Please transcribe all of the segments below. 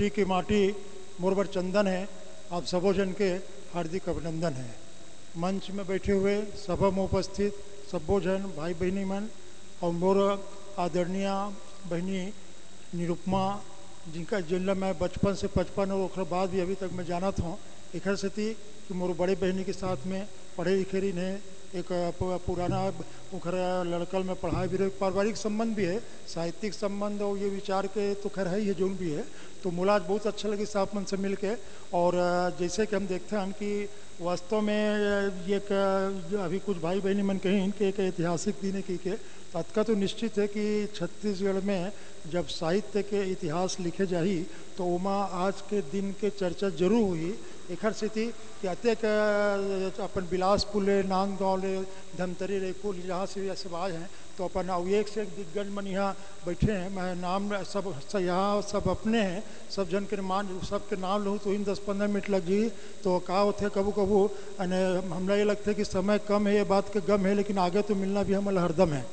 मिट्टी की माटी मोरबर चंदन है, आप सबोजन के हार्दिक अभिनंदन है। मंच में बैठे हुए सभा में उपस्थित सबो जन भाई बहनी मन और मोर आदरणीय बहनी निरुपमा, जिनका जिनला मैं बचपन से बचपन और ओकर बाद भी अभी तक मैं जाना था एक से थी कि मोर बड़े बहनी के साथ में पढ़े लिखे ने एक पुराना उखर लड़कल में पढ़ाई भी पारिवारिक संबंध भी है, साहित्यिक संबंध और ये विचार के तो खैर है ही जो भी है। तो मुला आज बहुत अच्छा लगे साफ़ मन से मिल के। और, जैसे कि हम देखते हैं कि वास्तव में, ये अभी कुछ भाई बहनी मन कहीं, इनके एक ऐतिहासिक दिन की, के तत्का तो निश्चित है कि छत्तीसगढ़ में जब साहित्य के इतिहास लिखे जाही तो उमा आज के दिन के चर्चा ज़रूर हुई। एखर से थी कि अत्यक अपन बिलासपुर ले नांदगांव ले, धमतरी रे कुल जहाँ से सब आए हैं तो अपन एक से एक दिग्गज मन यहाँ बैठे हैं। मैं नाम सब सब यहाँ सब अपने हैं, सब जन के मान, सबके नाम लूँ तो इन दस पंद्रह मिनट लग जी तो का होते कबू कबू, अने हमला ये लगता है कि समय कम है, ये बात के गम है, लेकिन आगे तो मिलना भी हमारा हरदम है।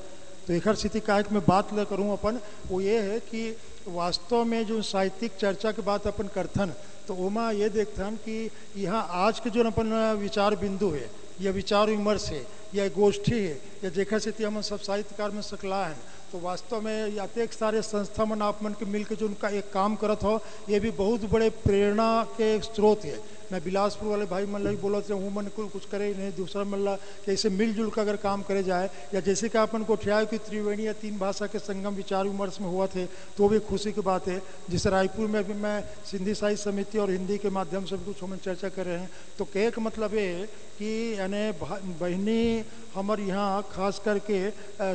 तो एक स्थिति का मैं बात ले करूँ अपन, वो ये है कि वास्तव में जो साहित्यिक चर्चा के बात अपन करथन तो ओमा ये देखथन कि यहाँ आज के जो अपन विचार बिंदु है, या विचार विमर्श है या गोष्ठी है, या जेखर से हम सब साहित्यकार में सकला है। तो वास्तव में अत्येक सारे संस्था मन आप मन के मिलकर जो उनका एक काम करत हो, ये भी बहुत बड़े प्रेरणा के एक स्रोत है। मैं बिलासपुर वाले भाई मन ला भी बोलत हूँ मन कुल कुछ करे नहीं, दूसरा मन ला कि मिलजुल कर अगर काम करे जाए। या जैसे कि अपन ठिया कि त्रिवेणी या तीन भाषा के संगम विचार विमर्श में हुआ थे तो भी खुशी की बात है। जिसे रायपुर में भी मैं सिंधी साहित्य समिति और हिंदी के माध्यम से कुछ हम चर्चा कर रहे हैं तो कहे मतलब ये है कि यानी बहनी हमारे यहाँ खास करके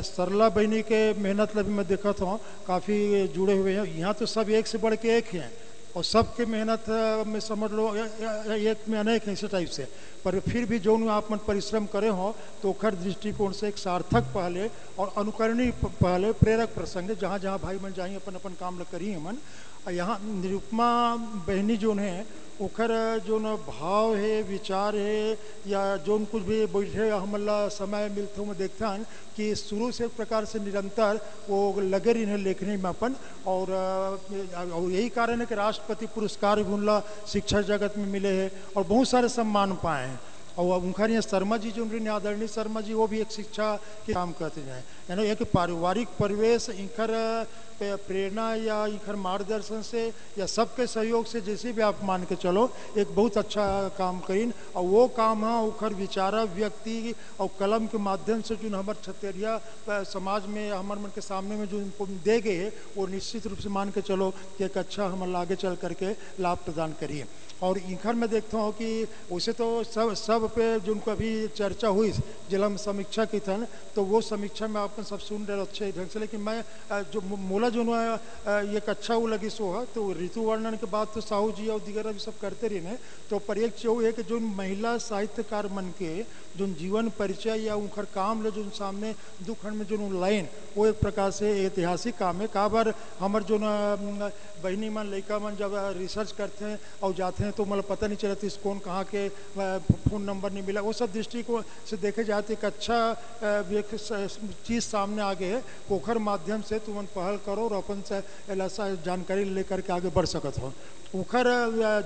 सरला बहनी के मेहनत ला भी मैं देखा था काफ़ी जुड़े हुए हैं। यहाँ तो सब एक से बढ़ के एक हैं और सबके मेहनत में समझ लो एक में अनेक इसी टाइप से। पर फिर भी जो आप मन परिश्रम करे हो तो ओखर दृष्टिकोण से एक सार्थक पहले और अनुकरणीय पहले प्रेरक प्रसंग है जहाँ जहाँ भाई मन जाई अपन अपन काम करी हमन और यहाँ निरुपमा बहनी जो है ओखर जो न भाव है विचार है या जो कुछ भी बैठे हमला समय मिलते हो मैं देखता हूँ कि शुरू से एक प्रकार से निरंतर वो लगे रही लेखनी में अपन और, और यही कारण है कि राष्ट्रपति पुरस्कार भी उनला शिक्षा जगत में मिले हैं और बहुत सारे सम्मान पाए हैं। और उनका यहाँ शर्मा जी जो उनके आदरणीय शर्मा जी वो भी एक शिक्षा के काम करते हैं। यानी एक पारिवारिक परिवेश इनकर प्रेरणा या इनकर मार्गदर्शन से या सबके सहयोग से जैसे भी आप मान के चलो, एक बहुत अच्छा काम करीन। और वो काम है उखर विचारा व्यक्ति और कलम के माध्यम से जो हमारे छतरिया समाज में, हमारे मन के सामने में जो इनको दे गए है, वो निश्चित रूप से मान के चलो कि एक अच्छा हम आगे चल करके लाभ प्रदान करिए। और इखर में देखता हूँ कि वैसे तो सब सब पे जो उनको अभी चर्चा हुई, जिला में समीक्षा की था तो वो समीक्षा में अपन सब सुन रहे अच्छे ढंग से। लेकिन मैं जो मूला जो एक अच्छा वो लगी सो है तो ऋतु वर्णन के बाद तो साहू जी और दिगर अभी सब करते रहे ने तो पर एक वो है कि जो महिला साहित्यकार मन के, जो जीवन परिचय या उनकर काम ले जो सामने दू खंड में जो लाइन, वो एक प्रकार से ऐतिहासिक काम है। का बार हमार जो बहनी मन लड़का मन जब रिसर्च करते हैं और जाते हैं तो मतलब पता नहीं चलता इस कौन कहाँ के फ़ोन नंबर नहीं मिला। वो सब दृष्टिकोण से देखे जाए तो एक अच्छा चीज़ सामने आ गए है ओखर माध्यम से तुम पहल करो और अपन से ऐसा जानकारी लेकर के आगे बढ़ सकत हो। उखर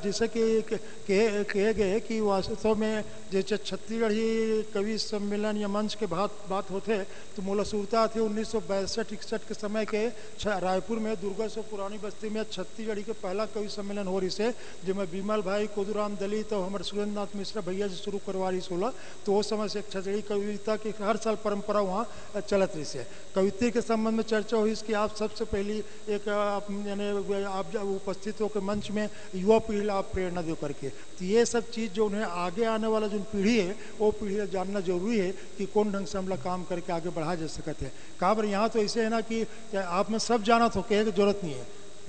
जैसे कि कहे गए कि वास्तव में जैसे छत्तीसगढ़ी कवि सम्मेलन या मंच के बात बात होते तो मोला सुरता थे उन्नीस सौ बैसठ, इकसठ के समय के रायपुर में दुर्गा से पुरानी बस्ती में छत्तीसगढ़ी के पहला कवि सम्मेलन हो रही से, जिसमें बिमल भाई कोदूराम दलित और हमारे सुरेंद्रनाथ मिश्रा भैया जी शुरू करवा रही सोलह तो वो समय से छत्तीसगढ़ी कविता की हर साल परंपरा वहाँ चलत रही से। कविता के संबंध में चर्चा हुई इसकी, आप सबसे पहली एक यानी, आप उपस्थित होकर मंच में युवा पीढ़ी आप प्रेरणा दे करके। तो ये सब चीज़ जो उन्हें आगे आने वाला जो पीढ़ी है, वो पीढ़ी जानना ज़रूरी है कि कौन ढंग से हम लोग काम करके आगे बढ़ा जा सकते हैं। कहा पर यहाँ तो ऐसे है ना कि आप में सब जाना तो कहे की ज़रूरत नहीं है।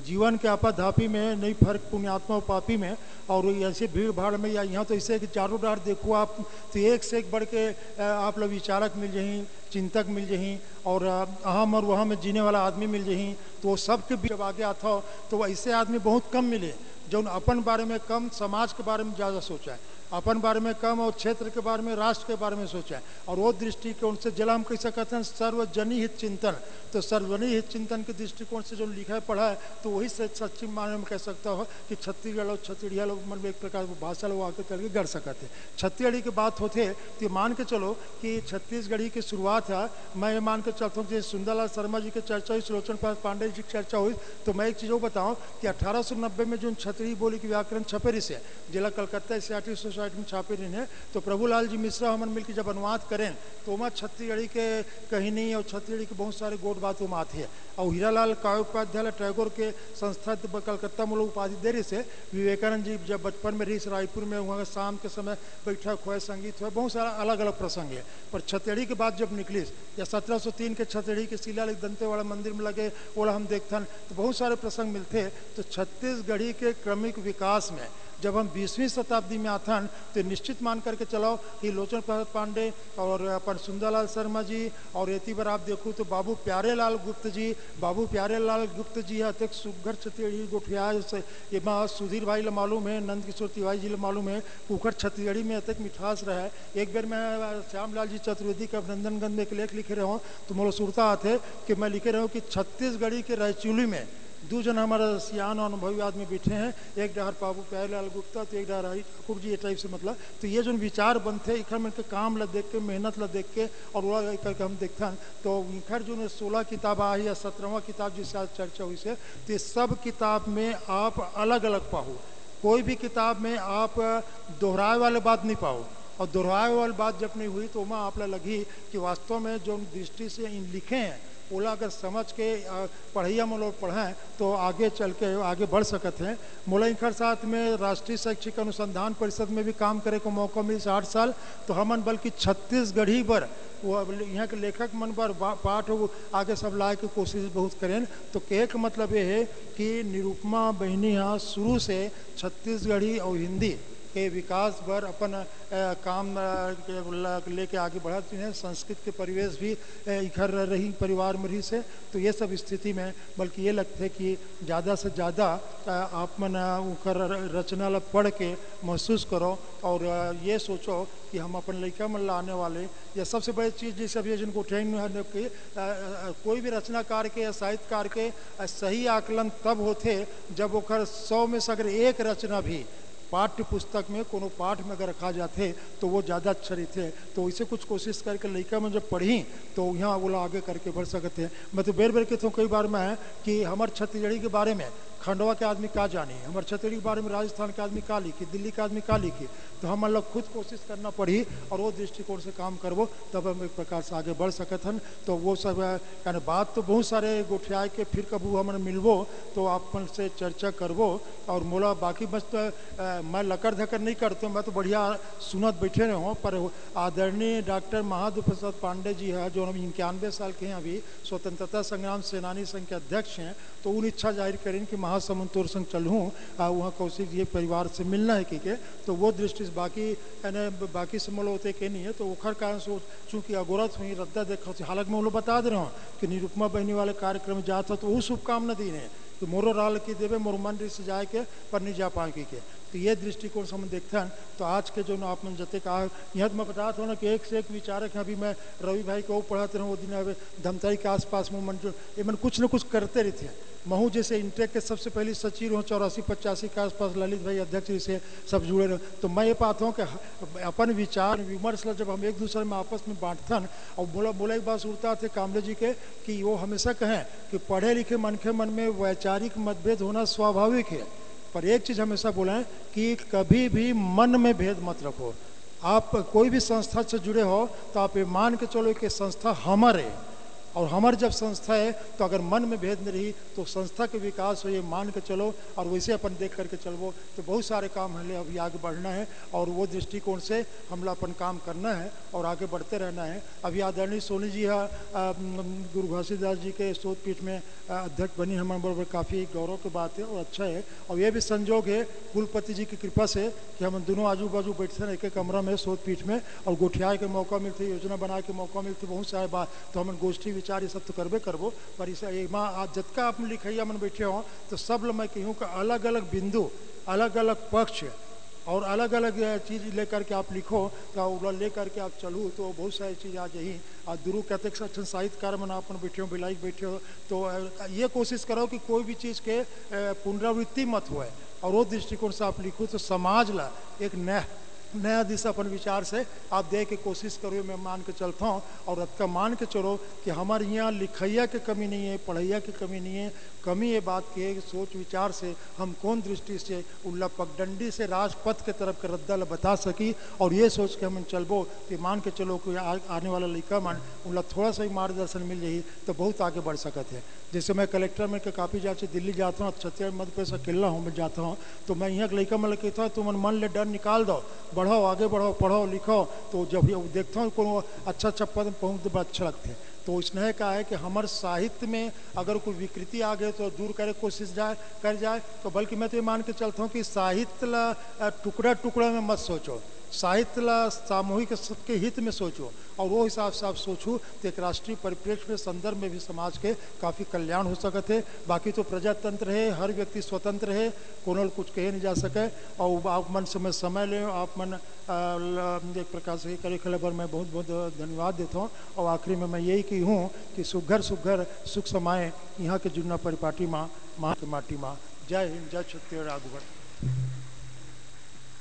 जीवन के आपाधापी में नहीं फ़र्क पुण्यात्मा पापी में और ऐसे भीड़ भाड़ में या यहाँ तो ऐसे चारों डार देखो आप तो एक से एक बढ़ के आप लोग विचारक मिल जहीं चिंतक मिल जहीं और अहम और वहाँ में जीने वाला आदमी मिल जहीं तो वो सबके बीच जब आगे आता हो तो ऐसे आदमी बहुत कम मिले, जो अपन बारे में कम, समाज के बारे में ज़्यादा सोचा है। अपन बारे में कम और क्षेत्र के बारे में, राष्ट्र के बारे में सोचें और वो दृष्टिकोण से जिला हम कैसे कहते हैं? सर्वजनी हित चिंतन। तो सर्वजनी हित चिंतन के दृष्टिकोण से जो लिखा है, पढ़ा है तो वही से सच्ची माने में कह सकता हो कि छत्तीसगढ़ और छत्तीसगढ़ लोग मन में एक प्रकार की भाषा लोग आके करके गढ़ सकते हैं। छत्तीसगढ़ी की बात होते तो ये मान के चलो कि छत्तीसगढ़ी की शुरुआत है मैं ये मान के चलता हूँ कि सुंदरलाल शर्मा जी की चर्चा हुई, सुलोचन पांडे जी की चर्चा हुई। तो मैं एक चीज़ बताऊँ कि अठारह सौ नब्बे में जो छतरी बोली की व्याकरण छपेरी से जिला कलकत्ता सी सोसाइटी में छापे रही है। तो प्रभुलाल जी मिश्रा हमन मिलकर जब अनुवाद करें तो वहाँ छत्तीसगढ़ी के कहनी और छत्तीसगढ़ी के बहुत सारे गोट बात वहाँ आते हैं। और हीरालाल काव्योपाध्याय टैगोर के संस्था कलकत्ता में लोग उपाधि दे रही से विवेकानंद जी जब बचपन में रही, रायपुर में वहाँ शाम के समय बैठक हुआ, संगीत हुआ, बहुत सारा अलग अलग प्रसंग है। पर छतेड़ी के बाद जब निकली, या सत्रह सौ तीन के छतेड़ी के शिलालेख दंतेवाड़ा मंदिर में लगे, ओला हम देखते तो बहुत सारे प्रसंग मिलते तो छत्तीसगढ़ी के क्रमिक विकास में जब हम बीसवीं शताब्दी में हैं तो निश्चित मान करके चलाओ कि लोचन प्रसाद पांडे और अपन सुंदरलाल शर्मा जी और एती बार आप देखो तो बाबू प्यारे लाल गुप्त जी, बाबू प्यारे लाल गुप्त जी है अत्यक सुगर छत्तीसगढ़ी गोठिया ये सुधीर भाई ला मालूम है, नंद किशोर तिवारी जी ला मालूम है, कुकर छत्तीसगढ़ी में अत्यक मिठास रहा है। एक बार मैं श्यामलाल जी चतुर्वेदी के अभिनंदनगंज में एक लेख लिखे रहा हूँ तो मोलो सुरता आते कि मैं लिखे रहा हूँ कि छत्तीसगढ़ी के रायचूली में दो जन हमारा सियान और अनुभवी आदमी बैठे हैं। एक डहर बाबू प्यारेलाल गुप्ता तो एक डहर ठाकुर जी, ये टाइप से मतलब। तो ये जो विचार बनते इखर में काम ला देख के, मेहनत ला देख के, और वो करके हम देखते हैं। तो इखर जो सोलह किताब आई या सत्रहवा किताब जिससे आज चर्चा हुई से तो सब किताब में आप अलग अलग पाओ। कोई भी किताब में आप दोहराए वाले बात नहीं पाओ। और दोहराए वाली बात जब नहीं हुई तो वहाँ आप लगी कि वास्तव में जो दृष्टि से इन लिखे हैं ओला अगर समझ के पढ़ैया में लोग पढ़ें तो आगे चल के, आगे बढ़ सकते हैं। मोलखर साथ में राष्ट्रीय शैक्षिक अनुसंधान परिषद में भी काम करे को मौका मिली आठ साल तो हमन बल्कि छत्तीसगढ़ी पर वो यहाँ के लेखक मन पर पाठ आगे सब लाए के कोशिश बहुत करें। तो एक मतलब ये है कि निरुपमा बहनी यहाँ शुरू से छत्तीसगढ़ी और हिंदी के विकास पर अपन काम लेके आगे बढ़ाती हैं। संस्कृत के परिवेश भी इधर रही परिवार में रही से। तो ये सब स्थिति में, बल्कि ये लगते है कि ज़्यादा से ज़्यादा आप मन उकर रचना पढ़ के महसूस करो। और ये सोचो कि हम अपन लड़का मन लाने वाले। या सबसे बड़ी चीज़ जैसे अभी जिनको ट्रेन में कि कोई भी रचनाकार के या साहित्यकार के सही आकलन तब होते जब वो सौ में से अगर एक रचना भी पाठ्य पुस्तक में कोनो पाठ में अगर रखा जाते तो वो ज़्यादा अच्छा रहते। तो इसे कुछ कोशिश करके लड़का में जब पढ़ी तो यहाँ वो आगे करके बढ़ सकते हैं। मैं तो बेर बेर कहता हूँ कई बार मैं कि हमारे छत्तीसगढ़ी के बारे में खंडवा के आदमी का जाने हमारे छत्तीसगढ़ के बारे में, राजस्थान के आदमी का लिखी? दिल्ली के आदमी का लिखी? तो हम लोग खुद कोशिश करना पड़ी और वो दृष्टिकोण से काम करबो तब हम एक प्रकार से आगे बढ़ सकत हन। तो वो सब यानी बात तो बहुत सारे गोठिया के फिर कबू हम मिलबो तो आप से चर्चा करबो और मोला बाकी बस तो मैं लकर धकर नहीं करते मैं तो बढ़िया सुनत बैठे रहे हूँ, पर आदरणीय डॉक्टर महादेव प्रसाद पांडे जी है, जो हम इक्यानवे साल के हैं अभी, स्वतंत्रता संग्राम सेनानी संघ के अध्यक्ष हैं तो उन इच्छा ज़ाहिर करें कि महासमुंद तोर संग चलूँ वहाँ कौशिक जी परिवार से मिलना है कि, के तो वो दृष्टि से बाकी, यानी बाकी से मोलो होते के नहीं है तो ओखर कारण से चूँकि अगोरत हुई रद्दा देखा हालाँकि मैं वो बता दे रहा हूँ कि निरुपमा बहनी वाले कार्यक्रम जाता तो वो शुभकामना दी है कि मोरो राल की देवे, मोर मंदिर से जाए के पर नहीं जा पाए के तो ये दृष्टिकोण से हम देखते हैं तो आज के जो ना आपने जते कहा, यहाँ तो मैं बता था ना कि एक से एक विचारक हैं, अभी मैं रवि भाई को पढ़ाते रहूँ वो दिन अभी धमताई के आसपास में जो, ये मन कुछ ना कुछ करते रहते हैं। महू जैसे इंटेक के सबसे पहले सचिव हूँ, चौरासी पचासी के आसपास ललित भाई अध्यक्ष जी से सब जुड़े रहे। तो मैं ये पाता हूँ कि अपन विचार, विमर्श जब हम एक दूसरे में आपस में बांटते हैं, और बोला बोला एक बात सुनता थे कामले जी के, कि वो हमेशा कहें कि पढ़े लिखे मन के मन में वैचारिक मतभेद होना स्वाभाविक है। पर एक चीज़ हमेशा बोला कि कभी भी मन में भेद मत रखो। आप कोई भी संस्था से जुड़े हो तो आप ये मान के चलो कि संस्था हमारे। और हमारी जब संस्था है तो अगर मन में भेद नहीं रही तो संस्था के विकास हो, ये मान के चलो, और वैसे अपन देख करके चलो तो बहुत सारे काम हमें अभी आगे बढ़ना है, और वो दृष्टिकोण से हमला अपन काम करना है, और आगे बढ़ते रहना है। अभी आदरणीय सोनी जी है गुरु घासीदास जी के पीठ में अध्यक्ष बनी, हमारे बराबर काफ़ी गौरव की बात है, और अच्छा है। और यह भी संजोग है, कुलपति जी की कृपा से, कि हम दोनों आजू बाजू बैठते हैं एक एक कमरा में पीठ में, और गोठिया के मौका मिलते, योजना बना के मौका मिलते, बहुत सारे बात। तो हम गोष्ठी विचार ये सब तो करबे करबो, पर इस आज जतका आप लिखैया मन बैठे हो तो सब मैं कहूँ कि अलग अलग बिंदु अलग अलग पक्ष, और अलग अलग चीज़ लेकर के आप लिखो तो लेकर के आप चलू तो बहुत सारी चीज़ आ जाही और दुरु कहते अच्छा साहित्यकार मन अपन बैठे हो बिलाई बैठे हो तो ये कोशिश करो कि कोई भी चीज़ के पुनरावृत्ति मत हुए, और वो दृष्टिकोण से आप लिखो तो समाज ला एक नया नया दिशा अपन विचार से आप दे के कोशिश करो मैं मान के चलता हूँ। और का मान के चलो कि हमारे यहाँ लिखैया की कमी नहीं है, पढ़ैया की कमी नहीं है। कमी ये बात की है सोच विचार से हम कौन दृष्टि से उल्ला पगडंडी से राजपथ के तरफ़ के रद्दा बता सकी। और ये सोच के हम चलबो कि मान के चलो कि आने वाला लड़का मन, उल्ला थोड़ा सा ही मार्गदर्शन मिल जाए तो बहुत आगे बढ़ सकते हैं। जैसे मैं कलेक्टर में के काफ़ी जाके दिल्ली जाता हूँ, छत्तीसगढ़ मध्य प्रदेश अकेला हूँ, मैं जाता हूँ तो मैं यहाँ लड़का में कहता हूँ, तुम मन ले, डर निकाल दो बढ़ाओ आगे बढ़ाओ पढ़ो लिखो तो जब ये देखता हूँ को अच्छा अच्छा पद पहुँच तो बड़ा अच्छा लगते हैं। तो स्नेह का है कि हमारे साहित्य में अगर कोई विकृति आ गए तो दूर करे, कोशिश जाए, कर जाए। तो बल्कि मैं तो ये मान के चलता हूँ कि साहित्य टुकड़ा टुकड़ा में मत सोचो। साहित्य ला, सामूहिक सबके हित में सोचो। और वो हिसाब से आप सोचो तो एक राष्ट्रीय परिप्रेक्ष्य में, संदर्भ में भी समाज के काफ़ी कल्याण हो सकते है। बाकी तो प्रजातंत्र है, हर व्यक्ति स्वतंत्र है, कोनो कुछ कहे नहीं जा सके। और आप मन समय समय ले, आप मन एक प्रकार से करे खले पर मैं बहुत बहुत धन्यवाद देता हूँ। और आखिरी में मैं यही की हूँ कि सुघर सुघर, सुख समाए यहाँ के जुन्ना परिपाटी माँ माँ माटी माँ। जय हिंद, जय छत्तीसगढ़ आगुगढ़